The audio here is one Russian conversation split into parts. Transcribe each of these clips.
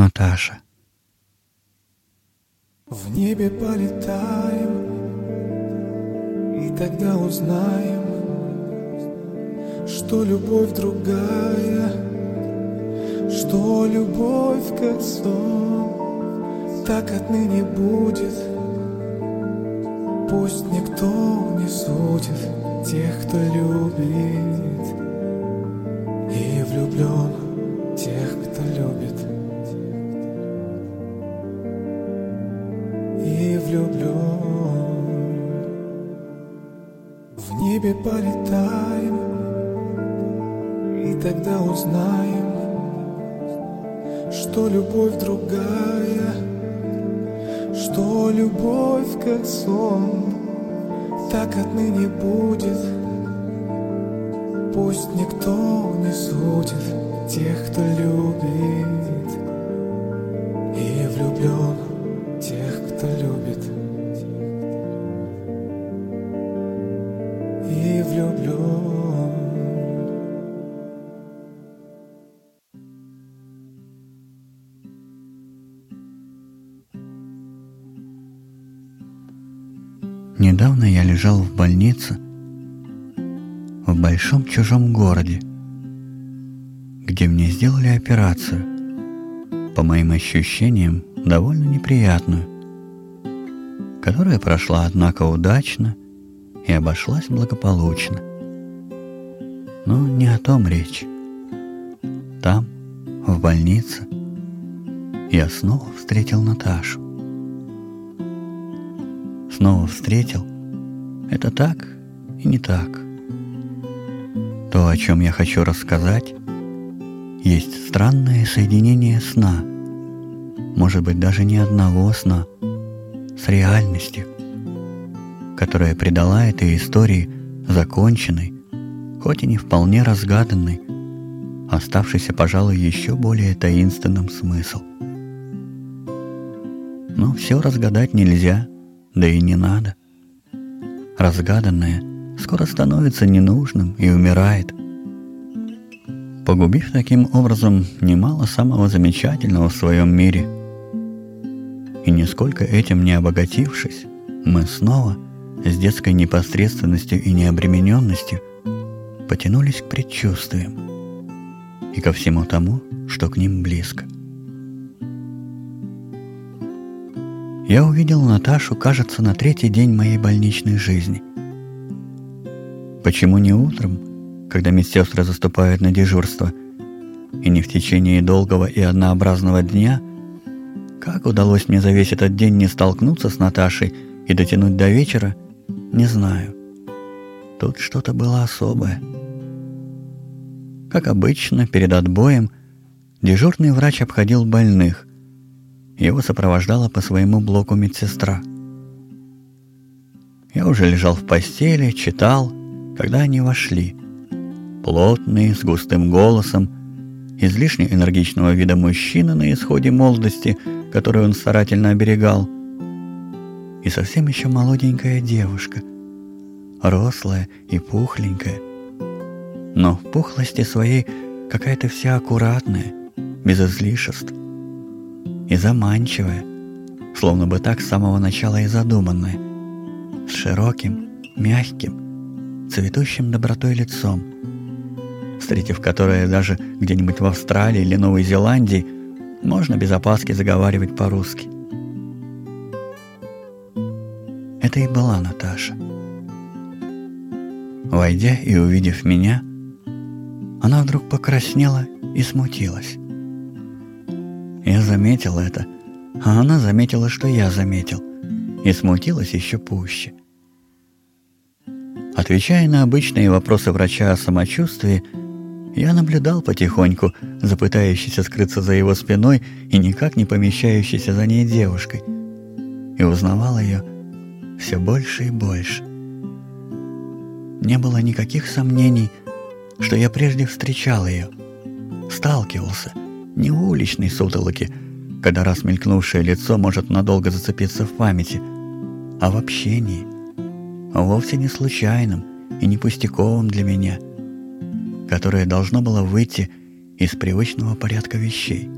Наташа. В небе полетаем, и тогда узнаем, что любовь другая, что любовь как сон, так отныне будет. Пусть никто не судит тех, кто любит и влюблен тех, кто любит. Отныне будет. Пусть никто не судит тех, кто любит лежал в больнице в большом чужом городе, где мне сделали операцию, по моим ощущениям, довольно неприятную, которая прошла, однако, удачно и обошлась благополучно. Но не о том речь. Там, в больнице, я снова встретил Наташу. Снова встретил. Это так и не так. То, о чем я хочу рассказать, есть странное соединение сна, может быть, даже не одного сна, с реальностью, которая придала этой истории законченной, хоть и не вполне разгаданной, оставшийся, пожалуй, еще более таинственным смысл. Но все разгадать нельзя, да и не надо. Разгаданное скоро становится ненужным и умирает, погубив таким образом немало самого замечательного в своем мире. И нисколько этим не обогатившись, мы снова с детской непосредственностью и необремененностью потянулись к предчувствиям и ко всему тому, что к ним близко. Я увидел Наташу, кажется, на третий день моей больничной жизни. Почему не утром, когда медсестры заступают на дежурство, и не в течение долгого и однообразного дня? Как удалось мне за весь этот день не столкнуться с Наташей и дотянуть до вечера, не знаю. Тут что-то было особое. Как обычно, перед отбоем дежурный врач обходил больных, его сопровождала по своему блоку медсестра. Я уже лежал в постели, читал, когда они вошли. Плотный, с густым голосом, излишне энергичного вида мужчина на исходе молодости, которую он старательно оберегал, и совсем еще молоденькая девушка, рослая и пухленькая, но в пухлости своей какая-то вся аккуратная, без излишеств и заманчивая, словно бы так с самого начала и задуманная, с широким, мягким, цветущим добротой лицом, встретив которое даже где-нибудь в Австралии или Новой Зеландии, можно без опаски заговаривать по-русски. Это и была Наташа. Войдя и увидев меня, она вдруг покраснела и смутилась. Я заметил это, а она заметила, что я заметил, и смутилась еще пуще. Отвечая на обычные вопросы врача о самочувствии, я наблюдал потихоньку за пытающейся скрыться за его спиной и никак не помещающейся за ней девушкой, и узнавал ее все больше и больше. Не было никаких сомнений, что я прежде встречал ее, сталкивался, не уличной сутолоке, когда раз мелькнувшее лицо может надолго зацепиться в памяти, а в общении, вовсе не случайном и не пустяковом для меня, которое должно было выйти из привычного порядка вещей.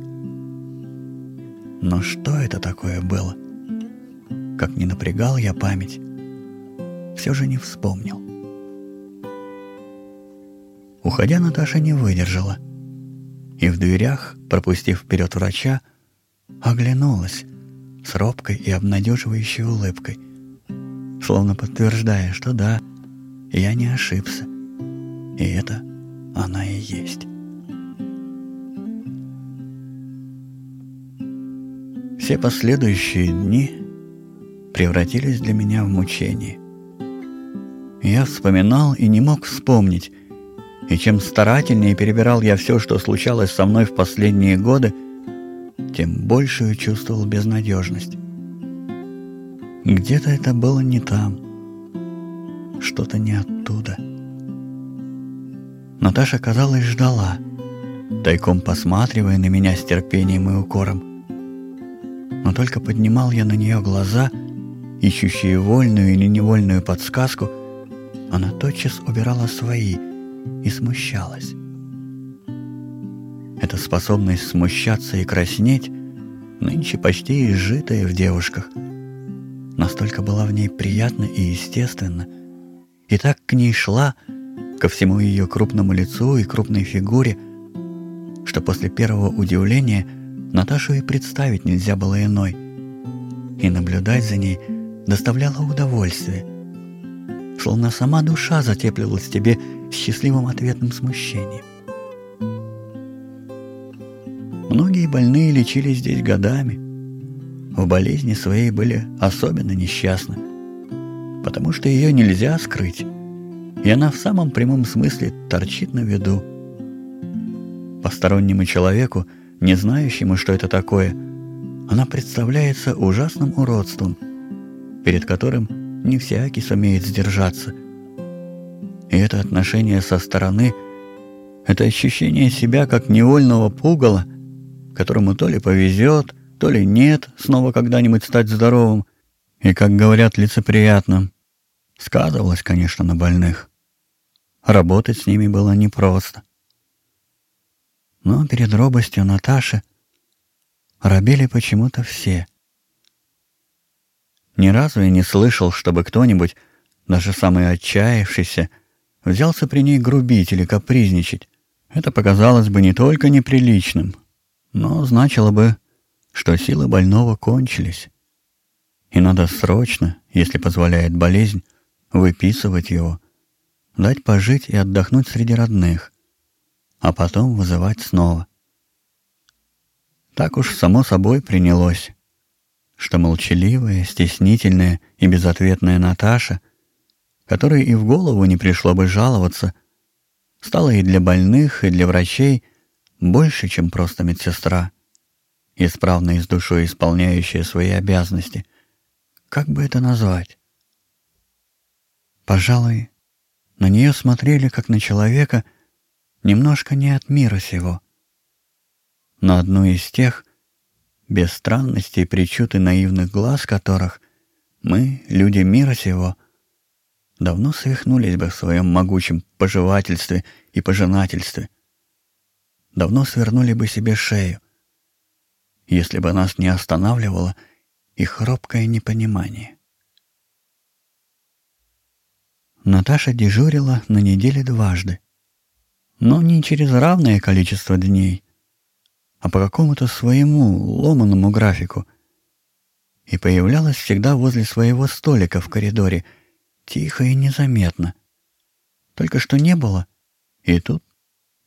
Но что это такое было? Как не напрягал я память, все же не вспомнил. Уходя, Наташа не выдержала. И в дверях, пропустив вперед врача, оглянулась с робкой и обнадеживающей улыбкой, словно подтверждая, что да, я не ошибся. И это она и есть. Все последующие дни превратились для меня в мучение. Я вспоминал и не мог вспомнить, и чем старательнее перебирал я все, что случалось со мной в последние годы, тем большую чувствовал безнадежность. Где-то это было не там, что-то не оттуда. Наташа, казалось, ждала, тайком посматривая на меня с терпением и укором но только поднимал я на нее глаза, ищущие вольную или невольную подсказку, она тотчас убирала свои и смущалась. Эта способность смущаться и краснеть нынче почти изжитая в девушках. Настолько была в ней приятна и естественна, и так к ней шла, ко всему ее крупному лицу и крупной фигуре, что после первого удивления – Наташу и представить нельзя было иной. И наблюдать за ней доставляло удовольствие. Словно сама душа затеплилась тебе счастливым ответным смущением. Многие больные лечились здесь годами. В болезни своей были особенно несчастны, потому что ее нельзя скрыть, и она в самом прямом смысле торчит на виду. Постороннему человеку – не знающему, что это такое, она представляется ужасным уродством, перед которым не всякий сумеет сдержаться. И это отношение со стороны, это ощущение себя как невольного пугала, которому то ли повезет, то ли нет снова когда-нибудь стать здоровым, и, как говорят, лицеприятным, сказывалось, конечно, на больных. Работать с ними было непросто. Но перед робостью Наташи робели почему-то все. Ни разу я не слышал, чтобы кто-нибудь, даже самый отчаявшийся, взялся при ней грубить или капризничать. Это показалось бы не только неприличным, но значило бы, что силы больного кончились. И надо срочно, если позволяет болезнь, выписывать его, дать пожить и отдохнуть среди родных а потом вызывать снова. Так уж само собой принялось, что молчаливая, стеснительная и безответная Наташа, которой и в голову не пришло бы жаловаться, стала и для больных, и для врачей больше, чем просто медсестра, исправно и с душой исполняющая свои обязанности. Как бы это назвать? Пожалуй, на нее смотрели как на человека — немножко не от мира сего. Но одну из тех, без странностей, причуд и наивных глаз которых мы, люди мира сего, давно свихнулись бы в своем могучем поживательстве и пожинательстве, давно свернули бы себе шею, если бы нас не останавливало их робкое непонимание. Наташа дежурила на неделе дважды но не через равное количество дней, а по какому-то своему ломаному графику. И появлялась всегда возле своего столика в коридоре, тихо и незаметно. Только что не было, и тут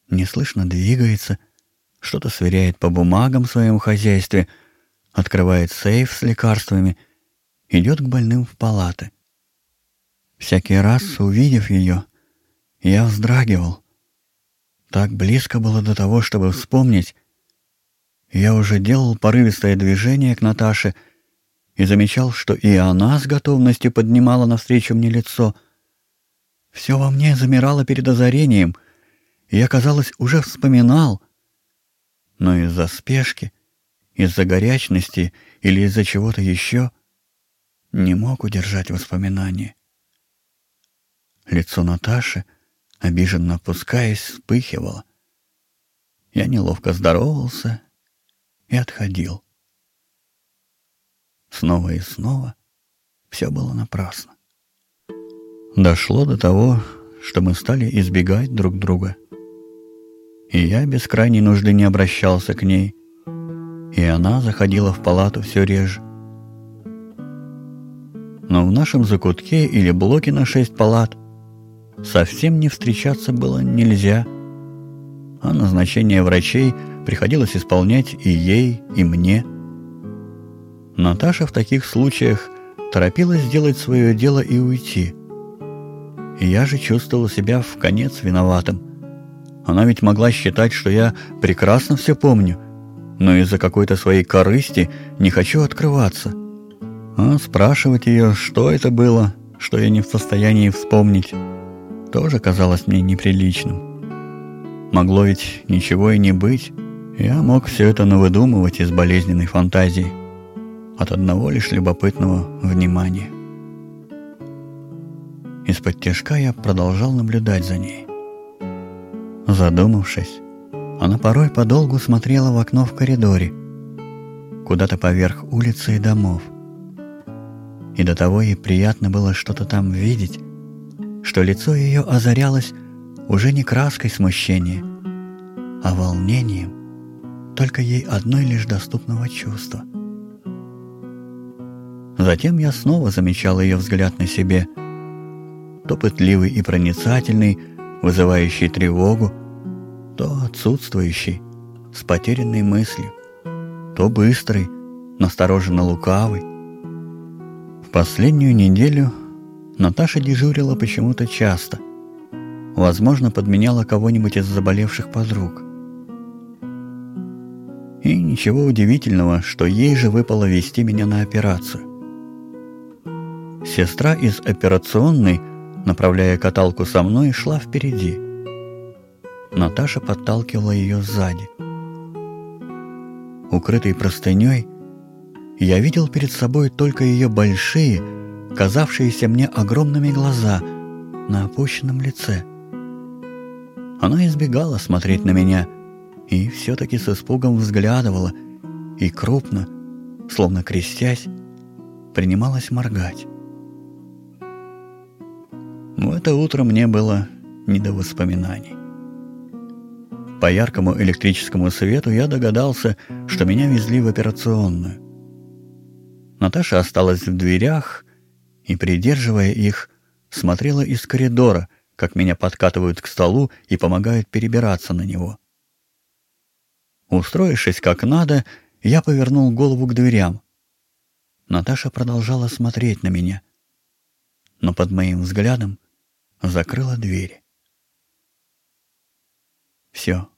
неслышно двигается, что-то сверяет по бумагам в своем хозяйстве, открывает сейф с лекарствами, идет к больным в палаты. Всякий раз, увидев ее, я вздрагивал, так близко было до того, чтобы вспомнить. Я уже делал порывистое движение к Наташе и замечал, что и она с готовностью поднимала навстречу мне лицо. Все во мне замирало перед озарением, и я, казалось, уже вспоминал. Но из-за спешки, из-за горячности или из-за чего-то еще не мог удержать воспоминания. Лицо Наташи — обиженно опускаясь, вспыхивала. Я неловко здоровался и отходил. снова и снова, все было напрасно. Дошло до того, что мы стали избегать друг друга. И я без крайней нужды не обращался к ней, и она заходила в палату все реже. Но в нашем закутке или блоке на шесть палат совсем не встречаться было нельзя, а назначение врачей приходилось исполнять и ей, и мне. Наташа в таких случаях торопилась сделать свое дело и уйти. И я же чувствовал себя в конец виноватым. Она ведь могла считать, что я прекрасно все помню, но из-за какой-то своей корысти не хочу открываться. А спрашивать ее, что это было, что я не в состоянии вспомнить, тоже казалось мне неприличным. Могло ведь ничего и не быть. Я мог все это навыдумывать из болезненной фантазии, от одного лишь любопытного внимания. Из-под тяжка я продолжал наблюдать за ней. Задумавшись, она порой подолгу смотрела в окно в коридоре, куда-то поверх улицы и домов. И до того ей приятно было что-то там видеть, что лицо ее озарялось уже не краской смущения, а волнением только ей одной лишь доступного чувства. Затем я снова замечал ее взгляд на себе, то пытливый и проницательный, вызывающий тревогу, то отсутствующий, с потерянной мыслью, то быстрый, настороженно лукавый. В последнюю неделю Наташа дежурила почему-то часто. Возможно, подменяла кого-нибудь из заболевших подруг. И ничего удивительного, что ей же выпало вести меня на операцию. Сестра из операционной, направляя каталку со мной, шла впереди. Наташа подталкивала ее сзади. Укрытый простыней, я видел перед собой только ее большие, казавшиеся мне огромными глаза на опущенном лице. Она избегала смотреть на меня и все-таки с испугом взглядывала и крупно, словно крестясь, принималась моргать. В это утро мне было не до воспоминаний. По яркому электрическому свету я догадался, что меня везли в операционную. Наташа осталась в дверях, и, придерживая их, смотрела из коридора, как меня подкатывают к столу и помогают перебираться на него. Устроившись как надо, я повернул голову к дверям. Наташа продолжала смотреть на меня, но под моим взглядом закрыла двери. Все.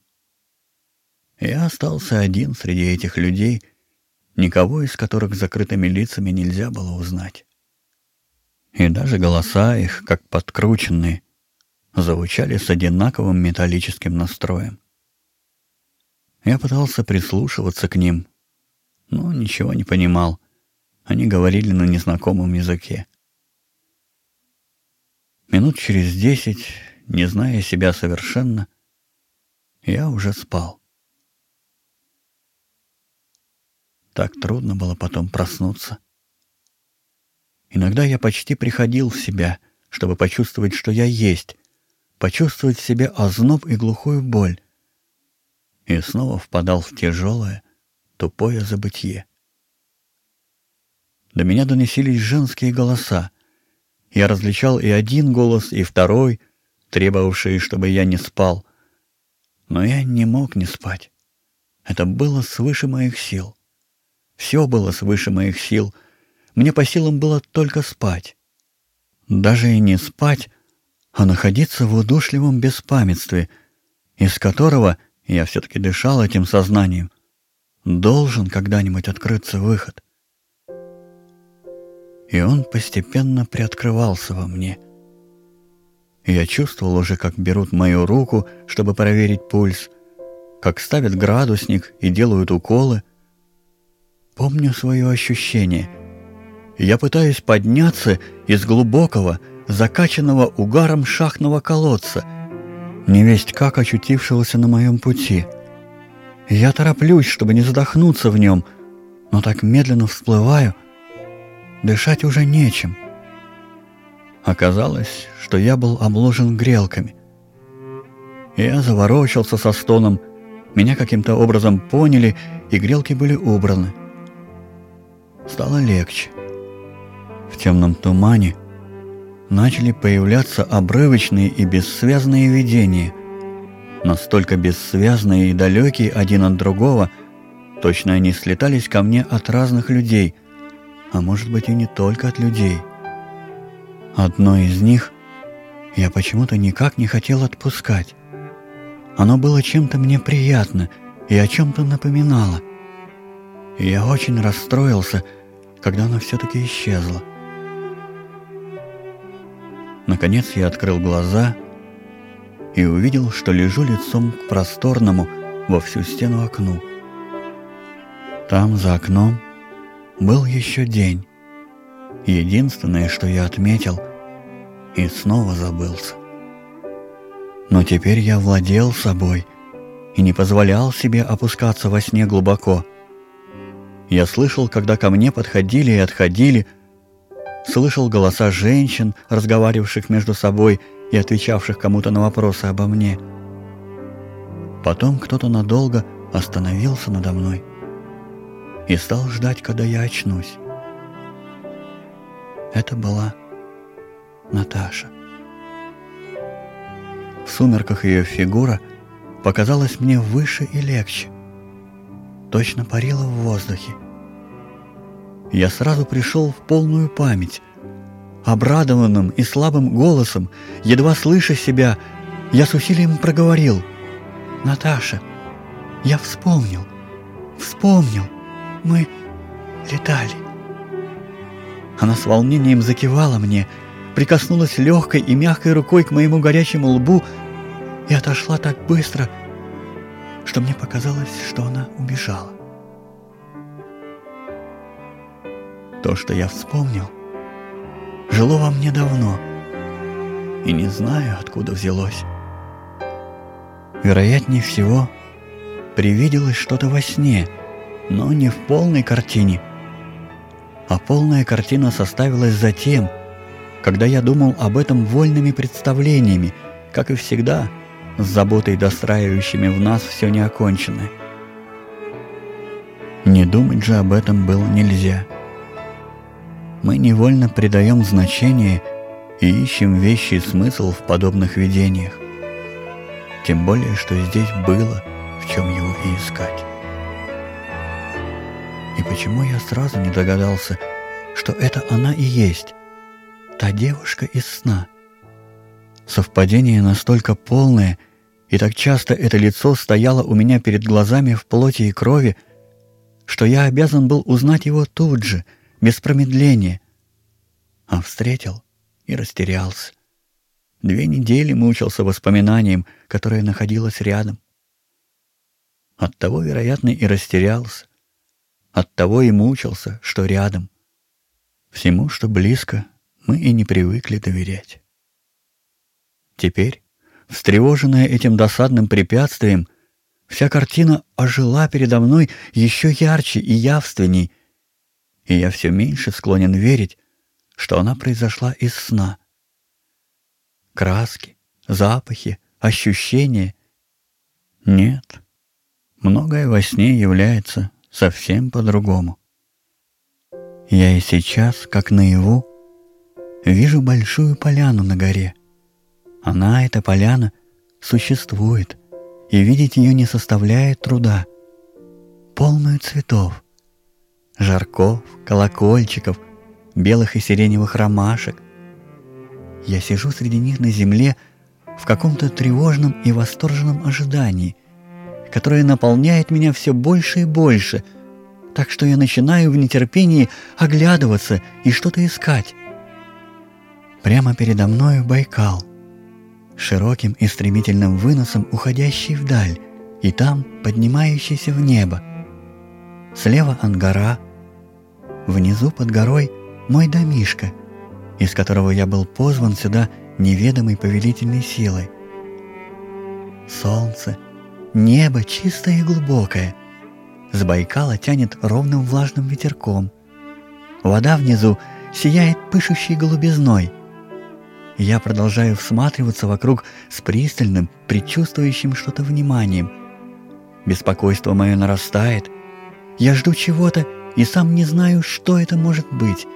Я остался один среди этих людей, никого из которых закрытыми лицами нельзя было узнать и даже голоса их, как подкрученные, звучали с одинаковым металлическим настроем. Я пытался прислушиваться к ним, но ничего не понимал. Они говорили на незнакомом языке. Минут через десять, не зная себя совершенно, я уже спал. Так трудно было потом проснуться. Иногда я почти приходил в себя, чтобы почувствовать, что я есть, почувствовать в себе озноб и глухую боль. И снова впадал в тяжелое, тупое забытье. До меня доносились женские голоса. Я различал и один голос, и второй, требовавшие, чтобы я не спал. Но я не мог не спать. Это было свыше моих сил. Все было свыше моих сил — мне по силам было только спать. Даже и не спать, а находиться в удушливом беспамятстве, из которого, я все-таки дышал этим сознанием, должен когда-нибудь открыться выход. И он постепенно приоткрывался во мне. Я чувствовал уже, как берут мою руку, чтобы проверить пульс, как ставят градусник и делают уколы. Помню свое ощущение — я пытаюсь подняться из глубокого, закачанного угаром шахтного колодца, невесть как очутившегося на моем пути. Я тороплюсь, чтобы не задохнуться в нем, но так медленно всплываю, дышать уже нечем. Оказалось, что я был обложен грелками. Я заворочился со стоном, меня каким-то образом поняли, и грелки были убраны. Стало легче. В темном тумане начали появляться обрывочные и бессвязные видения. Настолько бессвязные и далекие один от другого, точно они слетались ко мне от разных людей, а может быть и не только от людей. Одно из них я почему-то никак не хотел отпускать. Оно было чем-то мне приятно и о чем-то напоминало. И я очень расстроился, когда оно все-таки исчезло. Наконец я открыл глаза и увидел, что лежу лицом к просторному во всю стену окну. Там, за окном, был еще день. Единственное, что я отметил, и снова забылся. Но теперь я владел собой и не позволял себе опускаться во сне глубоко. Я слышал, когда ко мне подходили и отходили, слышал голоса женщин, разговаривавших между собой и отвечавших кому-то на вопросы обо мне. Потом кто-то надолго остановился надо мной и стал ждать, когда я очнусь. Это была Наташа. В сумерках ее фигура показалась мне выше и легче. Точно парила в воздухе. Я сразу пришел в полную память. Обрадованным и слабым голосом, едва слыша себя, я с усилием проговорил. «Наташа, я вспомнил, вспомнил, мы летали». Она с волнением закивала мне, прикоснулась легкой и мягкой рукой к моему горячему лбу и отошла так быстро, что мне показалось, что она убежала. То, что я вспомнил, жило во мне давно, и не знаю, откуда взялось. Вероятнее всего, привиделось что-то во сне, но не в полной картине. А полная картина составилась затем, когда я думал об этом вольными представлениями, как и всегда, с заботой достраивающими в нас все неоконченное. Не думать же об этом было нельзя. Мы невольно придаем значение и ищем вещий смысл в подобных видениях. Тем более, что здесь было, в чем его и искать. И почему я сразу не догадался, что это она и есть, та девушка из сна. Совпадение настолько полное, и так часто это лицо стояло у меня перед глазами в плоти и крови, что я обязан был узнать его тут же, без промедления. А встретил и растерялся. Две недели мучился воспоминанием, которое находилось рядом. Оттого, вероятно, и растерялся. Оттого и мучился, что рядом. Всему, что близко, мы и не привыкли доверять. Теперь, встревоженная этим досадным препятствием, вся картина ожила передо мной еще ярче и явственней, и я все меньше склонен верить, что она произошла из сна. Краски, запахи, ощущения — нет. Многое во сне является совсем по-другому. Я и сейчас, как наяву, Вижу большую поляну на горе. Она, эта поляна, существует, и видеть ее не составляет труда. Полную цветов, жарков, колокольчиков, белых и сиреневых ромашек. Я сижу среди них на земле в каком-то тревожном и восторженном ожидании, которое наполняет меня все больше и больше, так что я начинаю в нетерпении оглядываться и что-то искать. Прямо передо мною Байкал, широким и стремительным выносом уходящий вдаль и там поднимающийся в небо. Слева Ангара, внизу под горой мой домишко, из которого я был позван сюда неведомой повелительной силой. Солнце, небо чистое и глубокое, с Байкала тянет ровным влажным ветерком. Вода внизу сияет пышущей голубизной. Я продолжаю всматриваться вокруг с пристальным, предчувствующим что-то вниманием. Беспокойство мое нарастает. Я жду чего-то и сам не знаю, что это может быть.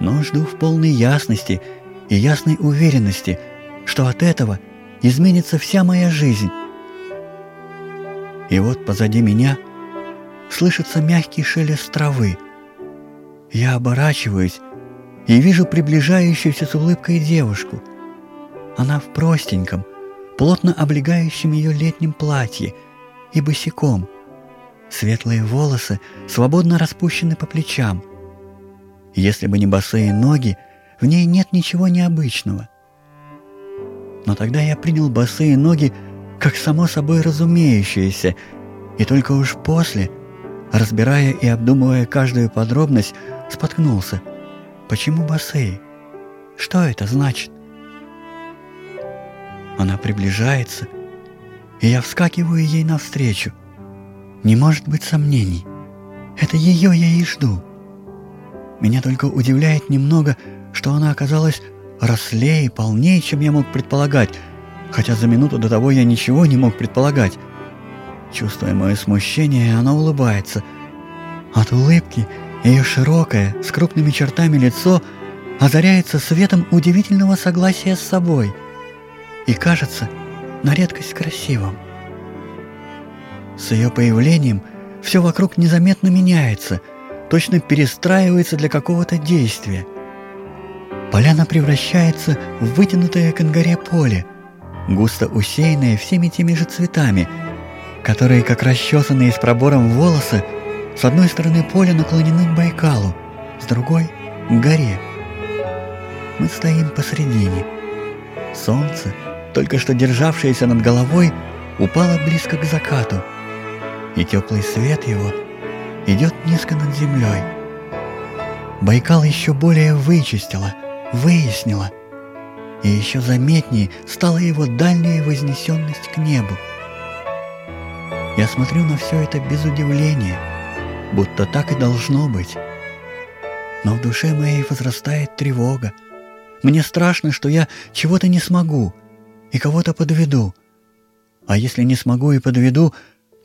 Но жду в полной ясности и ясной уверенности, что от этого изменится вся моя жизнь. И вот позади меня слышится мягкий шелест травы. Я оборачиваюсь и вижу приближающуюся с улыбкой девушку. Она в простеньком, плотно облегающем ее летнем платье и босиком. Светлые волосы свободно распущены по плечам. Если бы не босые ноги, в ней нет ничего необычного. Но тогда я принял босые ноги как само собой разумеющееся, и только уж после, разбирая и обдумывая каждую подробность, споткнулся. Почему босые? Что это значит? Она приближается, и я вскакиваю ей навстречу. Не может быть сомнений. Это ее я и жду. Меня только удивляет немного, что она оказалась рослее и полнее, чем я мог предполагать, хотя за минуту до того я ничего не мог предполагать. Чувствуя мое смущение, она улыбается. От улыбки ее широкое, с крупными чертами лицо озаряется светом удивительного согласия с собой и кажется на редкость красивым. С ее появлением все вокруг незаметно меняется, точно перестраивается для какого-то действия. Поляна превращается в вытянутое конгаре поле, густо усеянное всеми теми же цветами, которые, как расчесанные с пробором волосы, с одной стороны поля наклонены к Байкалу, с другой — к горе. Мы стоим посредине. Солнце, только что державшееся над головой, упало близко к закату, и теплый свет его идет низко над землей. Байкал еще более вычистила, выяснила, и еще заметнее стала его дальняя вознесенность к небу. Я смотрю на все это без удивления — будто так и должно быть. Но в душе моей возрастает тревога. Мне страшно, что я чего-то не смогу и кого-то подведу. А если не смогу и подведу,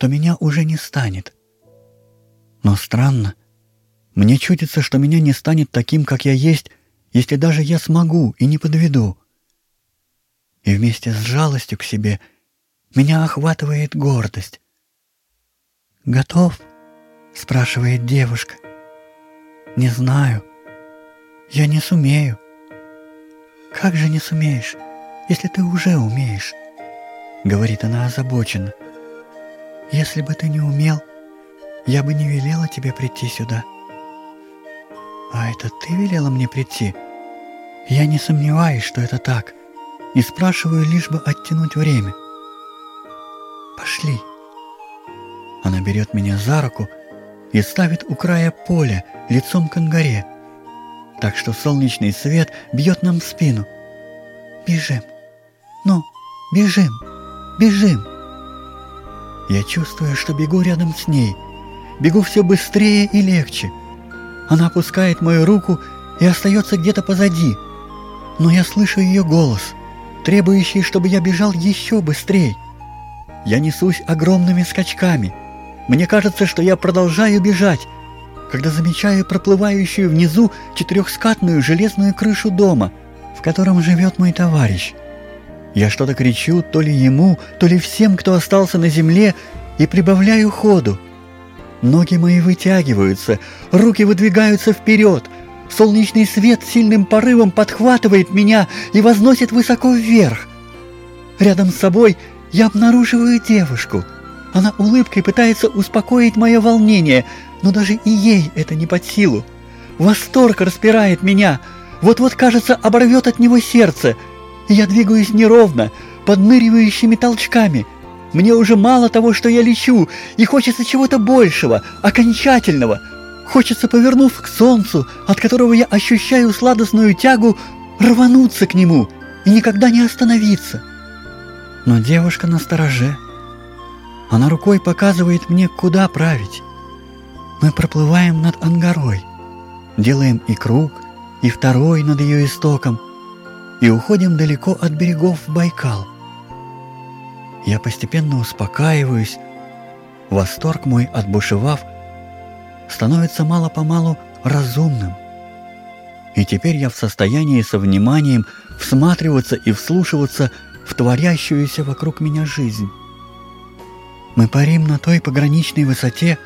то меня уже не станет. Но странно. Мне чудится, что меня не станет таким, как я есть, если даже я смогу и не подведу. И вместе с жалостью к себе меня охватывает гордость. Готов? — спрашивает девушка. «Не знаю. Я не сумею». «Как же не сумеешь, если ты уже умеешь?» — говорит она озабоченно. «Если бы ты не умел, я бы не велела тебе прийти сюда». «А это ты велела мне прийти?» «Я не сомневаюсь, что это так, и спрашиваю лишь бы оттянуть время». «Пошли». Она берет меня за руку, — и ставит у края поля лицом к ангаре, так что солнечный свет бьет нам в спину. Бежим. Ну, бежим, бежим. Я чувствую, что бегу рядом с ней. Бегу все быстрее и легче. Она опускает мою руку и остается где-то позади. Но я слышу ее голос, требующий, чтобы я бежал еще быстрее. Я несусь огромными скачками – мне кажется, что я продолжаю бежать, когда замечаю проплывающую внизу четырехскатную железную крышу дома, в котором живет мой товарищ. Я что-то кричу то ли ему, то ли всем, кто остался на земле, и прибавляю ходу. Ноги мои вытягиваются, руки выдвигаются вперед. Солнечный свет сильным порывом подхватывает меня и возносит высоко вверх. Рядом с собой я обнаруживаю девушку — она улыбкой пытается успокоить мое волнение, но даже и ей это не под силу. Восторг распирает меня. Вот-вот, кажется, оборвет от него сердце. Я двигаюсь неровно, подныривающими толчками. Мне уже мало того, что я лечу, и хочется чего-то большего, окончательного. Хочется, повернув к солнцу, от которого я ощущаю сладостную тягу, рвануться к нему и никогда не остановиться. Но девушка на стороже. Она рукой показывает мне, куда править. Мы проплываем над ангарой. делаем и круг, и второй над ее истоком, и уходим далеко от берегов в Байкал. Я постепенно успокаиваюсь, восторг мой, отбушевав, становится мало-помалу разумным. И теперь я в состоянии со вниманием всматриваться и вслушиваться в творящуюся вокруг меня жизнь. Мы парим на той пограничной высоте,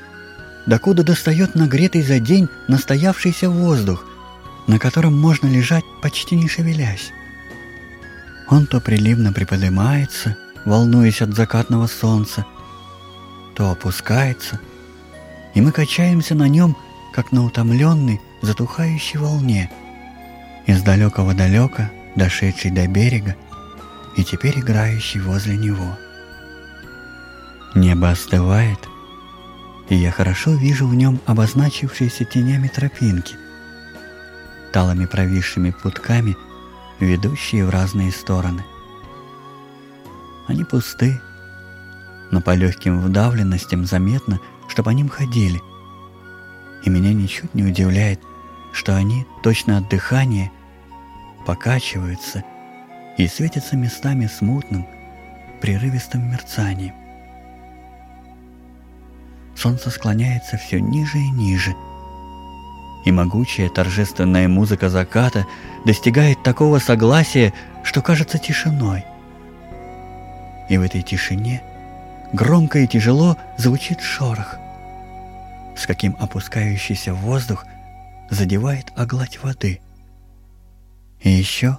докуда достает нагретый за день настоявшийся воздух, на котором можно лежать почти не шевелясь. Он то приливно приподнимается, волнуясь от закатного солнца, то опускается, и мы качаемся на нем, как на утомленной, затухающей волне, из далекого далека, дошедшей до берега, и теперь играющий возле него. Небо остывает, и я хорошо вижу в нем обозначившиеся тенями тропинки, талыми провисшими путками, ведущие в разные стороны. Они пусты, но по легким вдавленностям заметно, что по ним ходили. И меня ничуть не удивляет, что они, точно от дыхания, покачиваются и светятся местами смутным, прерывистым мерцанием. Солнце склоняется все ниже и ниже, и могучая торжественная музыка заката достигает такого согласия, что кажется тишиной. И в этой тишине громко и тяжело звучит шорох, с каким опускающийся воздух задевает о воды. И еще,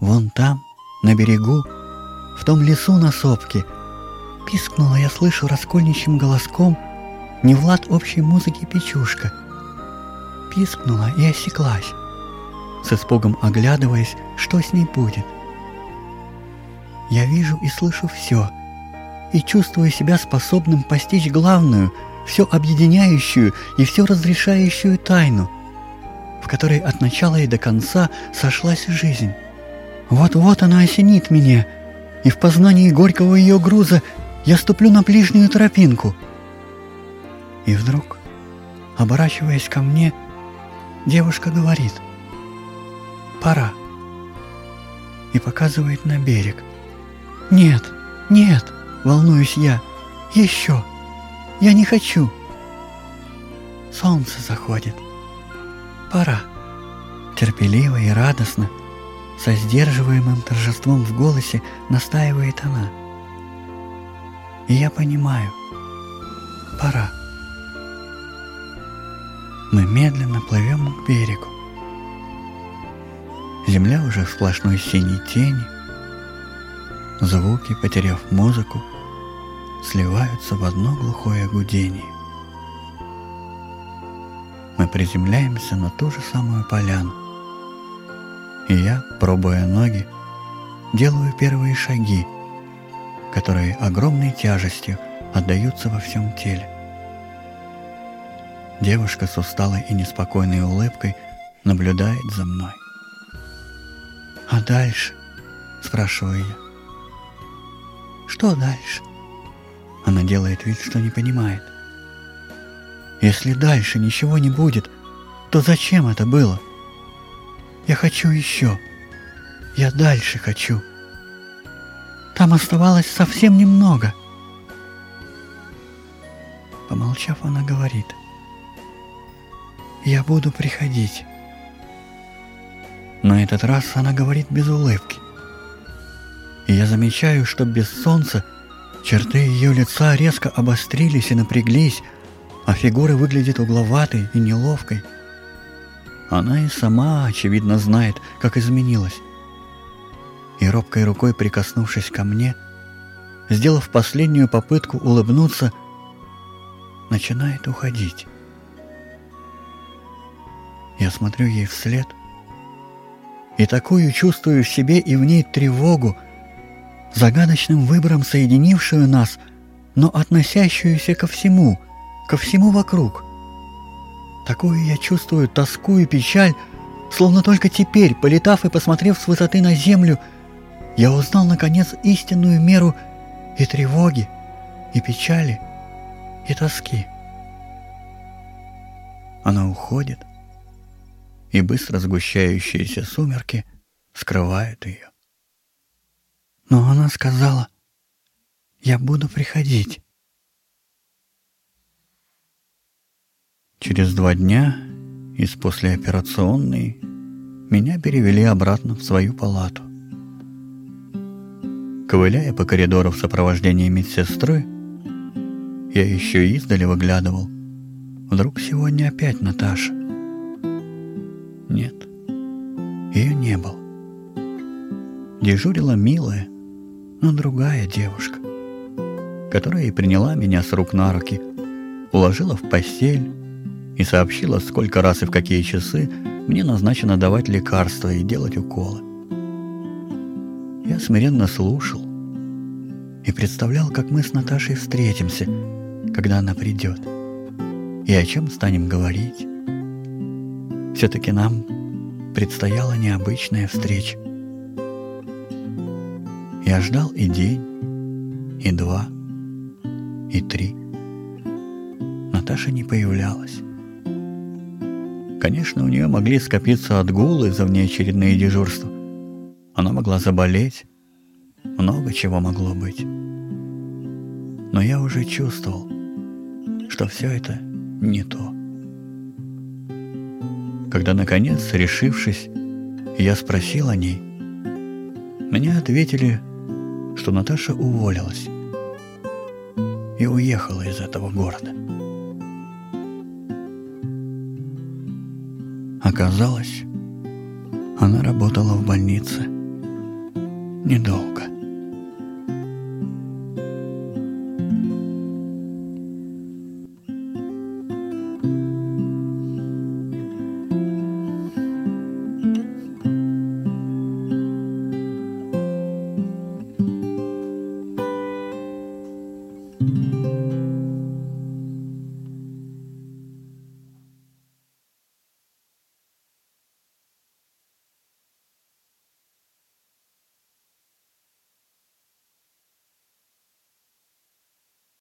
вон там, на берегу, в том лесу на сопке, пискнула я слышу раскольничьим голоском не влад общей музыки печушка. Пискнула и осеклась, с испугом оглядываясь, что с ней будет. Я вижу и слышу все, и чувствую себя способным постичь главную, все объединяющую и все разрешающую тайну, в которой от начала и до конца сошлась жизнь. Вот-вот она осенит меня, и в познании горького ее груза я ступлю на ближнюю тропинку. И вдруг, оборачиваясь ко мне, девушка говорит «Пора» и показывает на берег. «Нет, нет!» — волнуюсь я. «Еще! Я не хочу!» Солнце заходит. Пора. Терпеливо и радостно, со сдерживаемым торжеством в голосе настаивает она. И я понимаю. Пора. Мы медленно плывем к берегу. Земля уже в сплошной синей тени. Звуки, потеряв музыку, сливаются в одно глухое гудение. Мы приземляемся на ту же самую поляну. И я, пробуя ноги, делаю первые шаги, которые огромной тяжестью отдаются во всем теле. Девушка с усталой и неспокойной улыбкой наблюдает за мной. «А дальше?» – спрашиваю я. «Что дальше?» Она делает вид, что не понимает. «Если дальше ничего не будет, то зачем это было? Я хочу еще. Я дальше хочу. Там оставалось совсем немного». Помолчав, она говорит – я буду приходить. На этот раз она говорит без улыбки. И я замечаю, что без солнца черты ее лица резко обострились и напряглись, а фигура выглядит угловатой и неловкой. Она и сама, очевидно, знает, как изменилась. И робкой рукой прикоснувшись ко мне, сделав последнюю попытку улыбнуться, начинает уходить. Я смотрю ей вслед. И такую чувствую в себе и в ней тревогу, загадочным выбором соединившую нас, но относящуюся ко всему, ко всему вокруг. Такую я чувствую тоску и печаль, словно только теперь, полетав и посмотрев с высоты на землю, я узнал, наконец, истинную меру и тревоги, и печали, и тоски. Она уходит — и быстро сгущающиеся сумерки скрывают ее. Но она сказала, я буду приходить. Через два дня из послеоперационной меня перевели обратно в свою палату. Ковыляя по коридору в сопровождении медсестры, я еще издали выглядывал. Вдруг сегодня опять Наташа? Нет, ее не было. Дежурила милая, но другая девушка, которая и приняла меня с рук на руки, уложила в постель и сообщила, сколько раз и в какие часы мне назначено давать лекарства и делать уколы. Я смиренно слушал и представлял, как мы с Наташей встретимся, когда она придет, и о чем станем говорить. Все-таки нам предстояла необычная встреча. Я ждал и день, и два, и три. Наташа не появлялась. Конечно, у нее могли скопиться отгулы за внеочередные дежурства. Она могла заболеть. Много чего могло быть. Но я уже чувствовал, что все это не то. Когда, наконец, решившись, я спросил о ней, мне ответили, что Наташа уволилась и уехала из этого города. Оказалось, она работала в больнице недолго.